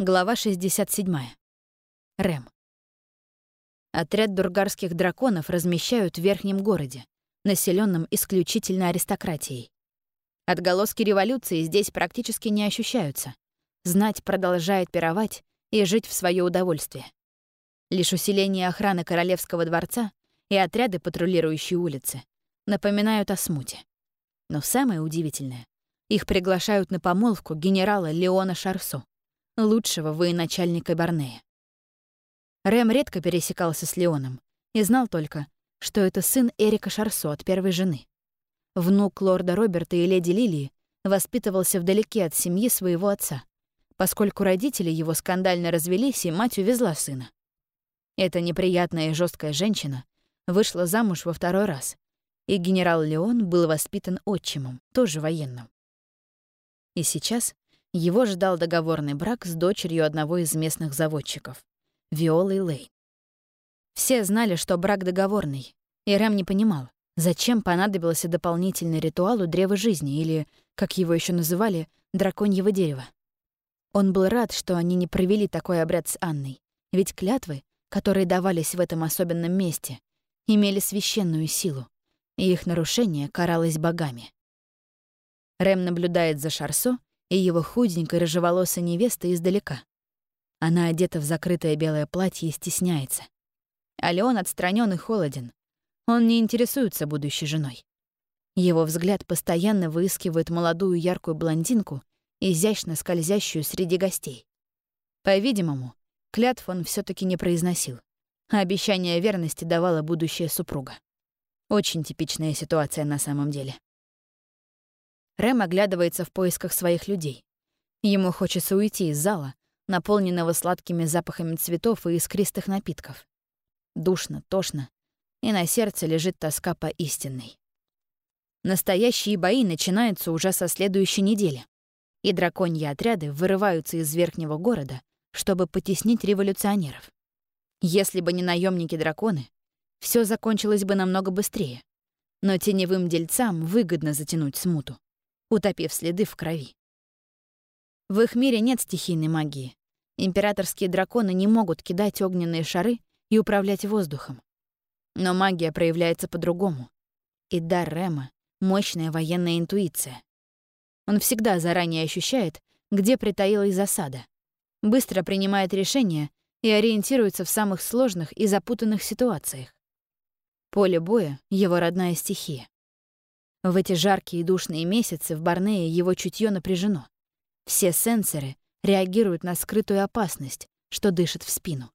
Глава 67. Рэм. Отряд дургарских драконов размещают в Верхнем городе, населенном исключительно аристократией. Отголоски революции здесь практически не ощущаются. Знать продолжает пировать и жить в свое удовольствие. Лишь усиление охраны Королевского дворца и отряды, патрулирующие улицы, напоминают о смуте. Но самое удивительное — их приглашают на помолвку генерала Леона Шарсо, лучшего военачальника Барнея. Рэм редко пересекался с Леоном и знал только, что это сын Эрика Шарсо от первой жены. Внук лорда Роберта и леди Лилии воспитывался вдалеке от семьи своего отца, поскольку родители его скандально развелись, и мать увезла сына. Эта неприятная и жесткая женщина вышла замуж во второй раз, и генерал Леон был воспитан отчимом, тоже военным. И сейчас его ждал договорный брак с дочерью одного из местных заводчиков, Виолой Лейн. Все знали, что брак договорный, и Рэм не понимал, зачем понадобился дополнительный ритуал у древа жизни или, как его еще называли, драконьего дерева. Он был рад, что они не провели такой обряд с Анной, ведь клятвы, которые давались в этом особенном месте, имели священную силу, и их нарушение каралось богами. Рэм наблюдает за Шарсо и его худенькой рыжеволосой невестой издалека. Она одета в закрытое белое платье и стесняется. А Леон отстранен и холоден. Он не интересуется будущей женой. Его взгляд постоянно выискивает молодую яркую блондинку, изящно скользящую среди гостей. По-видимому, клятв он все таки не произносил, обещание верности давала будущая супруга. Очень типичная ситуация на самом деле. Рэм оглядывается в поисках своих людей. Ему хочется уйти из зала, наполненного сладкими запахами цветов и искристых напитков. Душно, тошно, и на сердце лежит тоска по истинной. Настоящие бои начинаются уже со следующей недели, и драконьи отряды вырываются из верхнего города, чтобы потеснить революционеров. Если бы не наемники-драконы, все закончилось бы намного быстрее. Но теневым дельцам выгодно затянуть смуту утопив следы в крови. В их мире нет стихийной магии. Императорские драконы не могут кидать огненные шары и управлять воздухом. Но магия проявляется по-другому. И дар Рема — мощная военная интуиция. Он всегда заранее ощущает, где притаилась засада, быстро принимает решения и ориентируется в самых сложных и запутанных ситуациях. Поле боя — его родная стихия. В эти жаркие и душные месяцы в Барнее его чутье напряжено. Все сенсоры реагируют на скрытую опасность, что дышит в спину.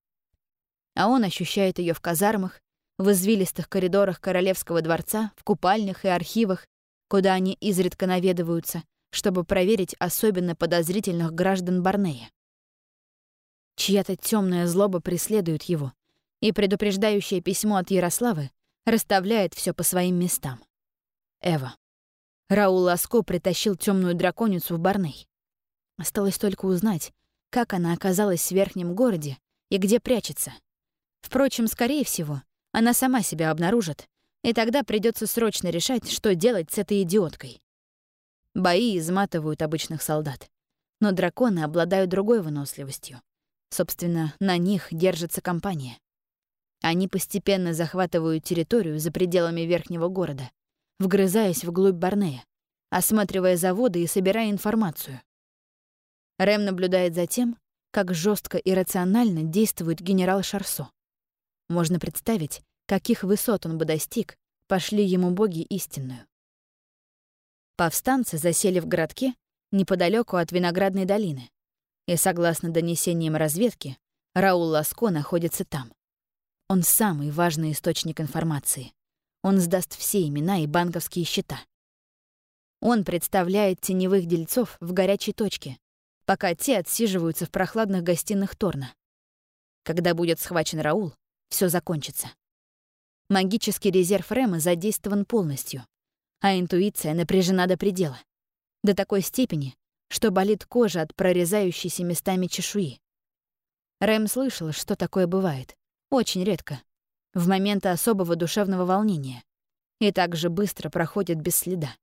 А он ощущает ее в казармах, в извилистых коридорах Королевского дворца, в купальнях и архивах, куда они изредка наведываются, чтобы проверить особенно подозрительных граждан Барнея. Чья-то темная злоба преследует его, и предупреждающее письмо от Ярославы расставляет все по своим местам. Эва. Раул Ласко притащил темную драконицу в Барней. Осталось только узнать, как она оказалась в верхнем городе и где прячется. Впрочем, скорее всего, она сама себя обнаружит, и тогда придется срочно решать, что делать с этой идиоткой. Бои изматывают обычных солдат, но драконы обладают другой выносливостью. Собственно, на них держится компания. Они постепенно захватывают территорию за пределами верхнего города — вгрызаясь вглубь Барнея, осматривая заводы и собирая информацию. Рэм наблюдает за тем, как жестко и рационально действует генерал Шарсо. Можно представить, каких высот он бы достиг, пошли ему боги истинную. Повстанцы засели в городке неподалеку от Виноградной долины, и, согласно донесениям разведки, Раул Ласко находится там. Он самый важный источник информации. Он сдаст все имена и банковские счета. Он представляет теневых дельцов в горячей точке, пока те отсиживаются в прохладных гостиных Торна. Когда будет схвачен Раул, все закончится. Магический резерв Рэма задействован полностью, а интуиция напряжена до предела. До такой степени, что болит кожа от прорезающейся местами чешуи. Рэм слышал, что такое бывает. Очень редко в моменты особого душевного волнения, и так же быстро проходит без следа.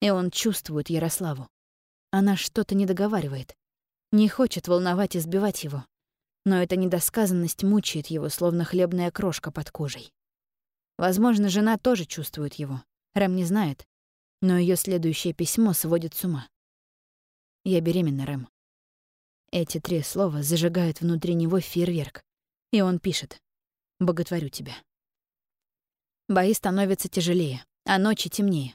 И он чувствует Ярославу. Она что-то не договаривает. Не хочет волновать и сбивать его, но эта недосказанность мучает его, словно хлебная крошка под кожей. Возможно, жена тоже чувствует его. Рэм не знает, но ее следующее письмо сводит с ума. «Я беременна, Рэм». Эти три слова зажигают внутри него фейерверк, и он пишет «Боготворю тебя». Бои становятся тяжелее, а ночи темнее.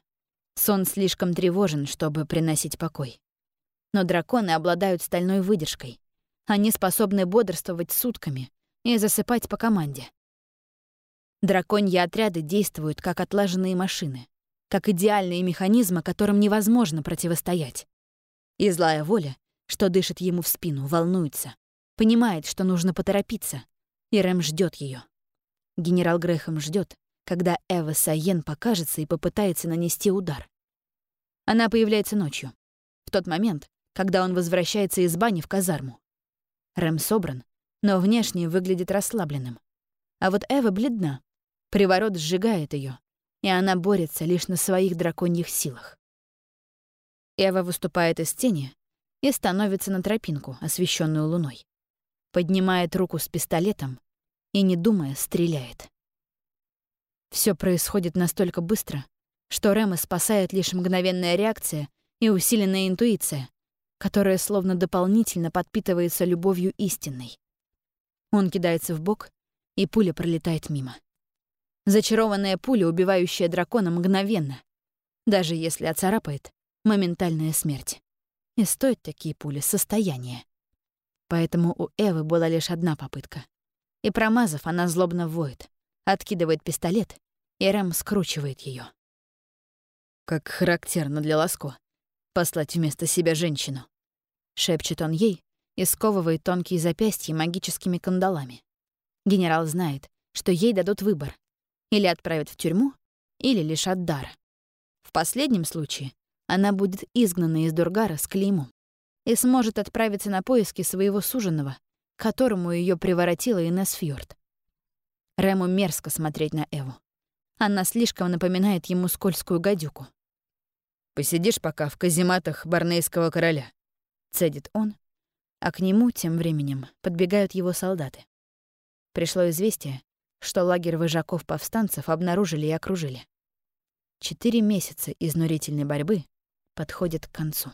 Сон слишком тревожен, чтобы приносить покой. Но драконы обладают стальной выдержкой. Они способны бодрствовать сутками и засыпать по команде. Драконьи отряды действуют как отлаженные машины, как идеальные механизмы, которым невозможно противостоять. И злая воля, что дышит ему в спину, волнуется, понимает, что нужно поторопиться, и Рэм ждет ее. Генерал Грэхэм ждет, когда Эва Сайен покажется и попытается нанести удар. Она появляется ночью, в тот момент, когда он возвращается из бани в казарму. Рэм собран, но внешне выглядит расслабленным. А вот Эва бледна. Приворот сжигает ее, и она борется лишь на своих драконьих силах. Эва выступает из тени и становится на тропинку, освещенную луной. Поднимает руку с пистолетом и, не думая, стреляет. Все происходит настолько быстро, что Рэма спасает лишь мгновенная реакция и усиленная интуиция, которая словно дополнительно подпитывается любовью истинной. Он кидается в бок, и пуля пролетает мимо. Зачарованная пуля, убивающая дракона мгновенно. Даже если оцарапает, моментальная смерть. И стоят такие пули состояние. Поэтому у Эвы была лишь одна попытка. И промазав, она злобно воет, откидывает пистолет, и Рэм скручивает ее. Как характерно для Ласко — послать вместо себя женщину. Шепчет он ей и сковывает тонкие запястья магическими кандалами. Генерал знает, что ей дадут выбор — или отправят в тюрьму, или лишат дара. В последнем случае она будет изгнана из Дургара с клеймом и сможет отправиться на поиски своего суженого, которому ее приворотила Инесс Фьорд. Рэму мерзко смотреть на Эву. Она слишком напоминает ему скользкую гадюку. «Посидишь пока в казематах Барнейского короля», — цедит он, а к нему тем временем подбегают его солдаты. Пришло известие, что лагерь вожаков-повстанцев обнаружили и окружили. Четыре месяца изнурительной борьбы подходят к концу.